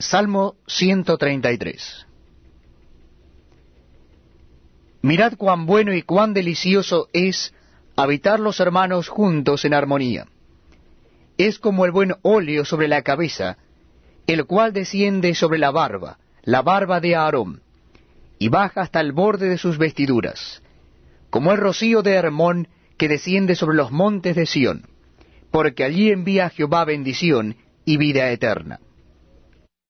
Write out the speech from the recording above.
Salmo 133 Mirad cuán bueno y cuán delicioso es habitar los hermanos juntos en armonía. Es como el buen óleo sobre la cabeza, el cual desciende sobre la barba, la barba de Aarón, y baja hasta el borde de sus vestiduras, como el rocío de Hermón que desciende sobre los montes de Sión, porque allí envía Jehová bendición y vida eterna.